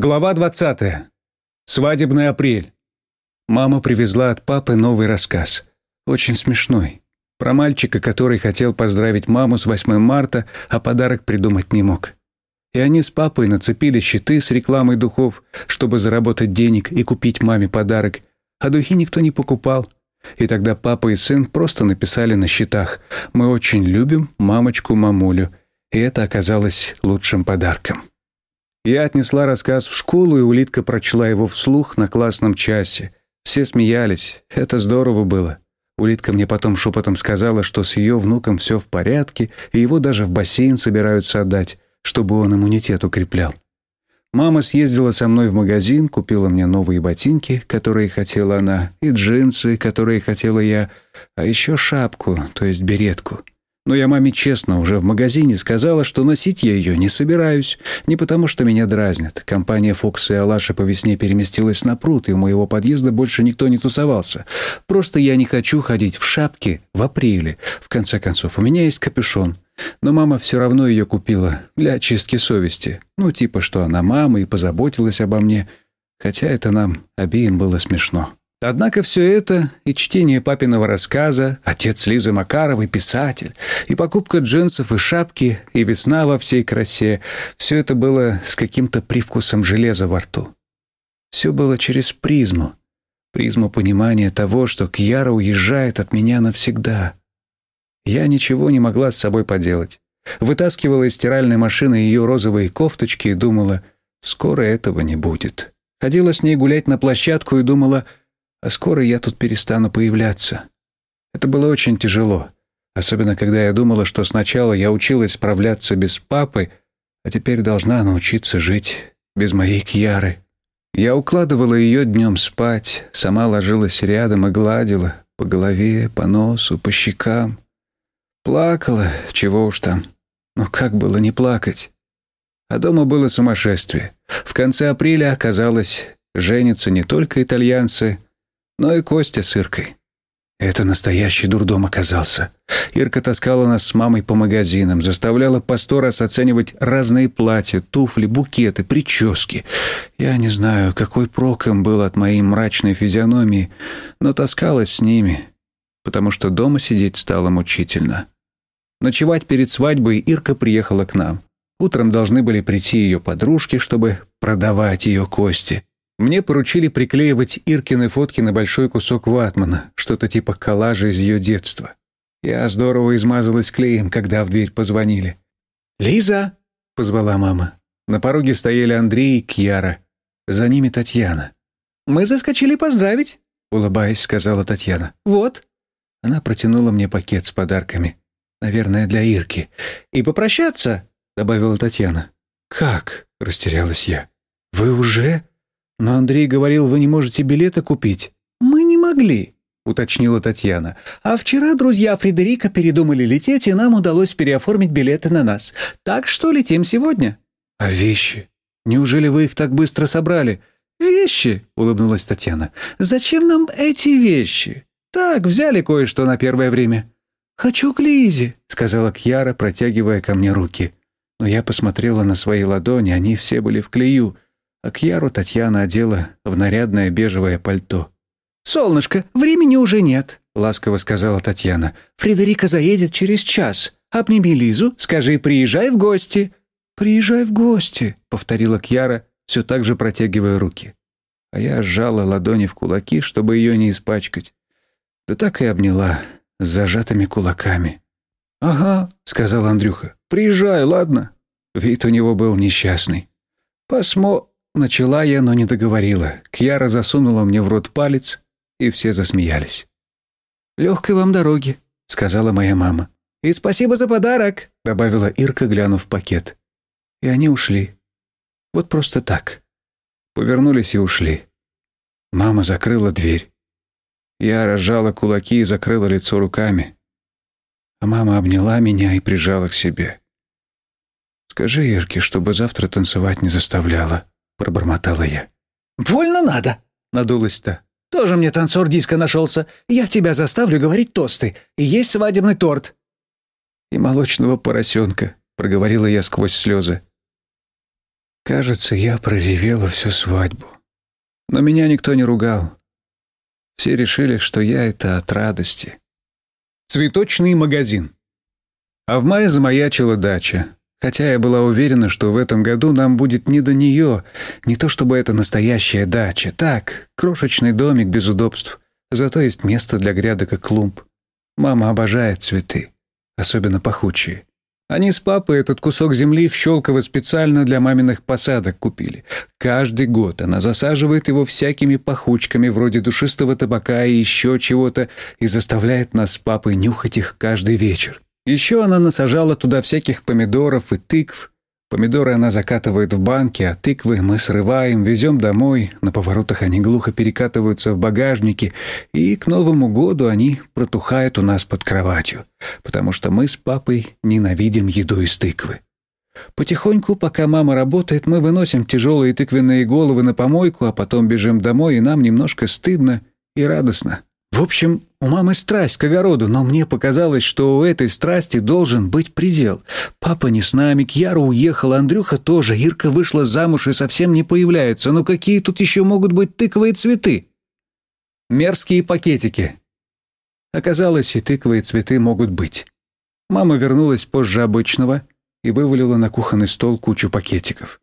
Глава 20. Свадебный апрель. Мама привезла от папы новый рассказ. Очень смешной. Про мальчика, который хотел поздравить маму с 8 марта, а подарок придумать не мог. И они с папой нацепили щиты с рекламой духов, чтобы заработать денег и купить маме подарок, а духи никто не покупал. И тогда папа и сын просто написали на щитах «Мы очень любим мамочку-мамулю», и это оказалось лучшим подарком. Я отнесла рассказ в школу, и улитка прочла его вслух на классном часе. Все смеялись. Это здорово было. Улитка мне потом шепотом сказала, что с ее внуком все в порядке, и его даже в бассейн собираются отдать, чтобы он иммунитет укреплял. Мама съездила со мной в магазин, купила мне новые ботинки, которые хотела она, и джинсы, которые хотела я, а еще шапку, то есть беретку. Но я маме честно уже в магазине сказала, что носить я ее не собираюсь. Не потому, что меня дразнят. Компания «Фокс» и «Алаша» по весне переместилась на пруд, и у моего подъезда больше никто не тусовался. Просто я не хочу ходить в шапке в апреле. В конце концов, у меня есть капюшон. Но мама все равно ее купила для очистки совести. Ну, типа, что она мама и позаботилась обо мне. Хотя это нам обеим было смешно. Однако все это, и чтение папиного рассказа, отец Лизы Макаровой, писатель, и покупка джинсов и шапки, и весна во всей красе, все это было с каким-то привкусом железа во рту. Все было через призму, призму понимания того, что Кьяра уезжает от меня навсегда. Я ничего не могла с собой поделать. Вытаскивала из стиральной машины ее розовые кофточки и думала, скоро этого не будет. Ходила с ней гулять на площадку и думала — а скоро я тут перестану появляться. Это было очень тяжело, особенно когда я думала, что сначала я училась справляться без папы, а теперь должна научиться жить без моей Кьяры. Я укладывала ее днем спать, сама ложилась рядом и гладила по голове, по носу, по щекам. Плакала, чего уж там. Но как было не плакать? А дома было сумасшествие. В конце апреля оказалось, женятся не только итальянцы, но и Костя с Иркой. Это настоящий дурдом оказался. Ирка таскала нас с мамой по магазинам, заставляла по сто раз оценивать разные платья, туфли, букеты, прически. Я не знаю, какой прок им был от моей мрачной физиономии, но таскалась с ними, потому что дома сидеть стало мучительно. Ночевать перед свадьбой Ирка приехала к нам. Утром должны были прийти ее подружки, чтобы продавать ее кости. Мне поручили приклеивать Иркины фотки на большой кусок ватмана, что-то типа коллажа из ее детства. Я здорово измазалась клеем, когда в дверь позвонили. «Лиза!» — позвала мама. На пороге стояли Андрей и Кьяра. За ними Татьяна. «Мы заскочили поздравить», — улыбаясь, сказала Татьяна. «Вот». Она протянула мне пакет с подарками. Наверное, для Ирки. «И попрощаться», — добавила Татьяна. «Как?» — растерялась я. «Вы уже?» «Но Андрей говорил, вы не можете билеты купить». «Мы не могли», — уточнила Татьяна. «А вчера друзья Фредерика передумали лететь, и нам удалось переоформить билеты на нас. Так что летим сегодня». «А вещи? Неужели вы их так быстро собрали?» «Вещи?» — улыбнулась Татьяна. «Зачем нам эти вещи? Так, взяли кое-что на первое время». «Хочу к Лизе», — сказала Кьяра, протягивая ко мне руки. Но я посмотрела на свои ладони, они все были в клею — а Кьяру Татьяна одела в нарядное бежевое пальто. «Солнышко, времени уже нет», — ласково сказала Татьяна. «Фредерика заедет через час. Обними Лизу, скажи, приезжай в гости». «Приезжай в гости», — повторила Кьяра, все так же протягивая руки. А я сжала ладони в кулаки, чтобы ее не испачкать. Да так и обняла, с зажатыми кулаками. «Ага», — сказал Андрюха, — «приезжай, ладно?» Вид у него был несчастный. «Посмо...» Начала я, но не договорила. Кьяра засунула мне в рот палец, и все засмеялись. «Легкой вам дороги», — сказала моя мама. «И спасибо за подарок», — добавила Ирка, глянув в пакет. И они ушли. Вот просто так. Повернулись и ушли. Мама закрыла дверь. Я разжала кулаки и закрыла лицо руками. А мама обняла меня и прижала к себе. «Скажи Ирке, чтобы завтра танцевать не заставляла», пробормотала я. «Больно надо!» — надулась-то. «Тоже мне танцор диска нашелся. Я тебя заставлю говорить тосты. И есть свадебный торт». «И молочного поросенка», — проговорила я сквозь слезы. Кажется, я проревела всю свадьбу. Но меня никто не ругал. Все решили, что я это от радости. Цветочный магазин. А в мае замаячила дача. Хотя я была уверена, что в этом году нам будет не до нее, не то чтобы это настоящая дача. Так, крошечный домик без удобств. Зато есть место для грядок и клумб. Мама обожает цветы, особенно пахучие. Они с папой этот кусок земли в Щелково специально для маминых посадок купили. Каждый год она засаживает его всякими пахучками, вроде душистого табака и еще чего-то, и заставляет нас с папой нюхать их каждый вечер. Еще она насажала туда всяких помидоров и тыкв. Помидоры она закатывает в банки, а тыквы мы срываем, везем домой. На поворотах они глухо перекатываются в багажнике, и к Новому году они протухают у нас под кроватью, потому что мы с папой ненавидим еду из тыквы. Потихоньку, пока мама работает, мы выносим тяжелые тыквенные головы на помойку, а потом бежим домой, и нам немножко стыдно и радостно. В общем, у мамы страсть к огороду, но мне показалось, что у этой страсти должен быть предел. Папа не с нами, Кьяра уехала, Андрюха тоже, Ирка вышла замуж и совсем не появляется. Ну какие тут еще могут быть тыковые цветы? Мерзкие пакетики. Оказалось, и тыковые цветы могут быть. Мама вернулась позже обычного и вывалила на кухонный стол кучу пакетиков.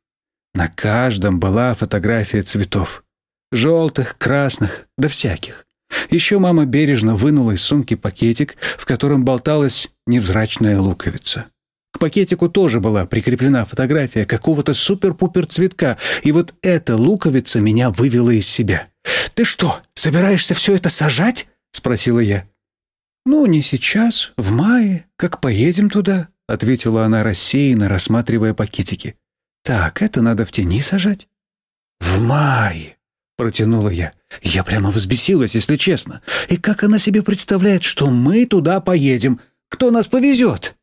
На каждом была фотография цветов. Желтых, красных, да всяких. Еще мама бережно вынула из сумки пакетик, в котором болталась невзрачная луковица. К пакетику тоже была прикреплена фотография какого-то супер-пупер цветка, и вот эта луковица меня вывела из себя. «Ты что, собираешься все это сажать?» — спросила я. «Ну, не сейчас, в мае, как поедем туда», — ответила она рассеянно, рассматривая пакетики. «Так, это надо в тени сажать». «В мае», — протянула я. Я прямо взбесилась, если честно. И как она себе представляет, что мы туда поедем? Кто нас повезет?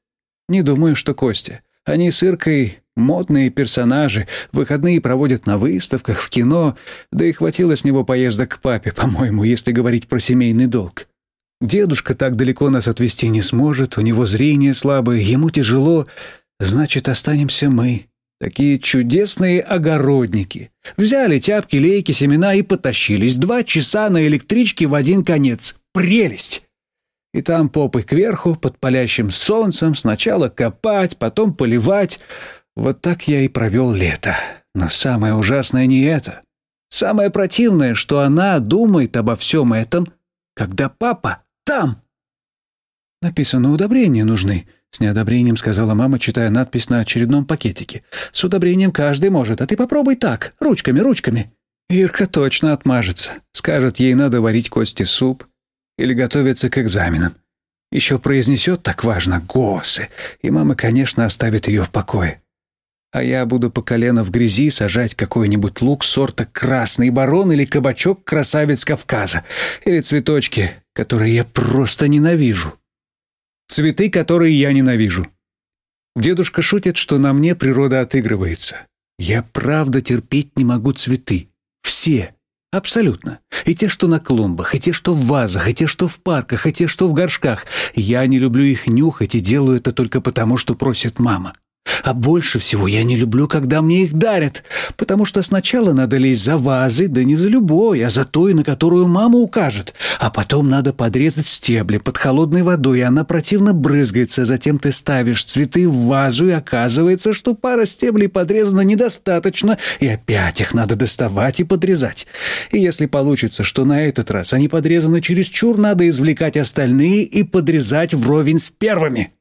Не думаю, что Костя. Они с Иркой модные персонажи, выходные проводят на выставках, в кино, да и хватило с него поездок к папе, по-моему, если говорить про семейный долг. Дедушка так далеко нас отвезти не сможет, у него зрение слабое, ему тяжело, значит, останемся мы. Такие чудесные огородники. Взяли тяпки, лейки, семена и потащились. Два часа на электричке в один конец. Прелесть! И там попы кверху, под палящим солнцем, сначала копать, потом поливать. Вот так я и провел лето. Но самое ужасное не это. Самое противное, что она думает обо всем этом, когда папа там. Написано, удобрения нужны. С неодобрением сказала мама, читая надпись на очередном пакетике. «С удобрением каждый может, а ты попробуй так, ручками, ручками». Ирка точно отмажется. Скажет, ей надо варить кости суп или готовиться к экзаменам. Еще произнесет так важно «госы», и мама, конечно, оставит ее в покое. А я буду по колено в грязи сажать какой-нибудь лук сорта «Красный барон» или кабачок «Красавец Кавказа» или цветочки, которые я просто ненавижу. Цветы, которые я ненавижу. Дедушка шутит, что на мне природа отыгрывается. Я правда терпеть не могу цветы. Все. Абсолютно. И те, что на клумбах, и те, что в вазах, и те, что в парках, и те, что в горшках. Я не люблю их нюхать и делаю это только потому, что просит мама. А больше всего я не люблю, когда мне их дарят, потому что сначала надо лезть за вазы, да не за любой, а за той, на которую мама укажет. А потом надо подрезать стебли под холодной водой, и она противно брызгается. Затем ты ставишь цветы в вазу, и оказывается, что пара стеблей подрезана недостаточно, и опять их надо доставать и подрезать. И если получится, что на этот раз они подрезаны чересчур, надо извлекать остальные и подрезать вровень с первыми.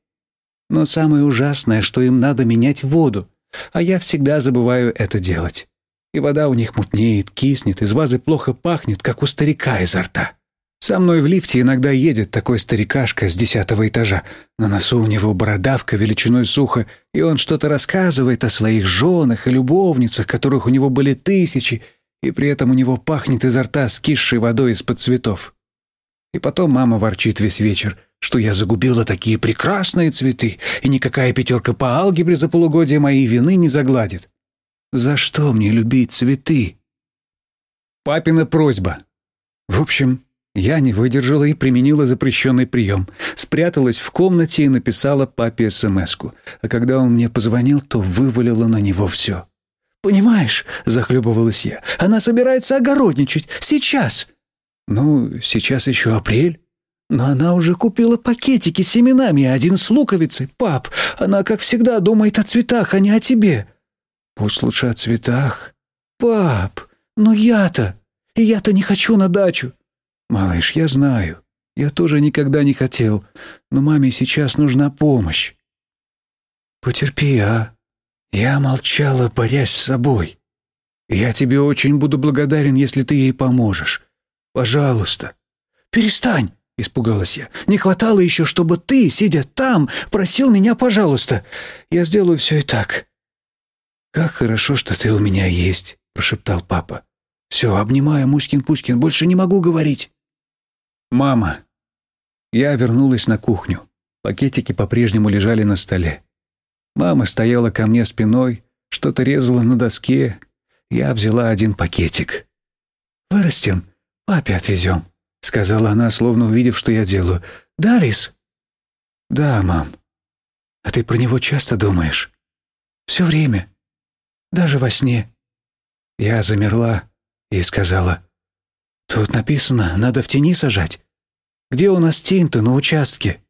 Но самое ужасное, что им надо менять воду, а я всегда забываю это делать. И вода у них мутнеет, киснет, из вазы плохо пахнет, как у старика изо рта. Со мной в лифте иногда едет такой старикашка с десятого этажа. На носу у него бородавка величиной сухо, и он что-то рассказывает о своих женах и любовницах, которых у него были тысячи, и при этом у него пахнет изо рта скисшей водой из-под цветов. И потом мама ворчит весь вечер — что я загубила такие прекрасные цветы, и никакая пятерка по алгебре за полугодие моей вины не загладит. За что мне любить цветы? Папина просьба. В общем, я не выдержала и применила запрещенный прием. Спряталась в комнате и написала папе смс -ку. А когда он мне позвонил, то вывалила на него все. «Понимаешь», — захлебывалась я, — «она собирается огородничать. Сейчас». «Ну, сейчас еще апрель». «Но она уже купила пакетики с семенами, один с луковицей. Пап, она, как всегда, думает о цветах, а не о тебе». «Пусть лучше о цветах». «Пап, но я-то... И я-то не хочу на дачу». «Малыш, я знаю. Я тоже никогда не хотел. Но маме сейчас нужна помощь». «Потерпи, а?» Я молчала, борясь с собой. «Я тебе очень буду благодарен, если ты ей поможешь. Пожалуйста». «Перестань!» — испугалась я. «Не хватало еще, чтобы ты, сидя там, просил меня «пожалуйста». Я сделаю все и так». «Как хорошо, что ты у меня есть», — прошептал папа. «Все, обнимаю, Муськин-Пуськин, больше не могу говорить». «Мама». Я вернулась на кухню. Пакетики по-прежнему лежали на столе. Мама стояла ко мне спиной, что-то резала на доске. Я взяла один пакетик. «Вырастем, папе отвезем», — сказала она, словно увидев, что я делаю. «Да, Лис?» «Да, мам. А ты про него часто думаешь?» «Все время. Даже во сне». Я замерла и сказала. «Тут написано, надо в тени сажать. Где у нас тень-то на участке?»